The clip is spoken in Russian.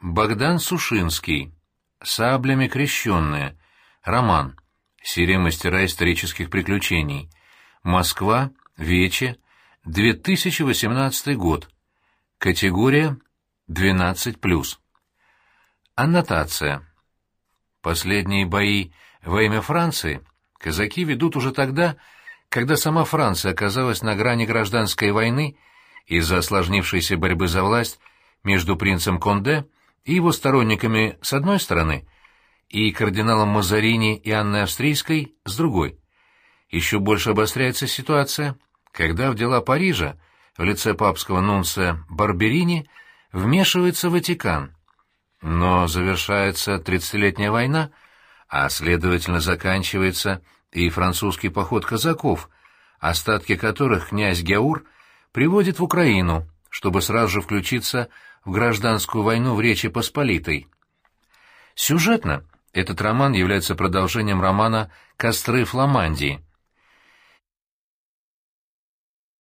Богдан Сушинский. «Саблями крещенные». Роман. Серия мастера исторических приключений. Москва. Вече. 2018 год. Категория 12+. Аннотация. Последние бои во имя Франции казаки ведут уже тогда, когда сама Франция оказалась на грани гражданской войны из-за осложнившейся борьбы за власть между принцем Конде и его сторонниками с одной стороны и кардиналом Мазарини и Анной Австрийской с другой. Еще больше обостряется ситуация, когда в дела Парижа в лице папского нунция Барберини вмешивается Ватикан. Но завершается тридцатилетняя война, а, следовательно, заканчивается и французский поход казаков, остатки которых князь Геур приводит в Украину, чтобы сразу же включиться в гражданскую войну в Речи Посполитой. Сюжетно этот роман является продолжением романа «Костры Фламандии»,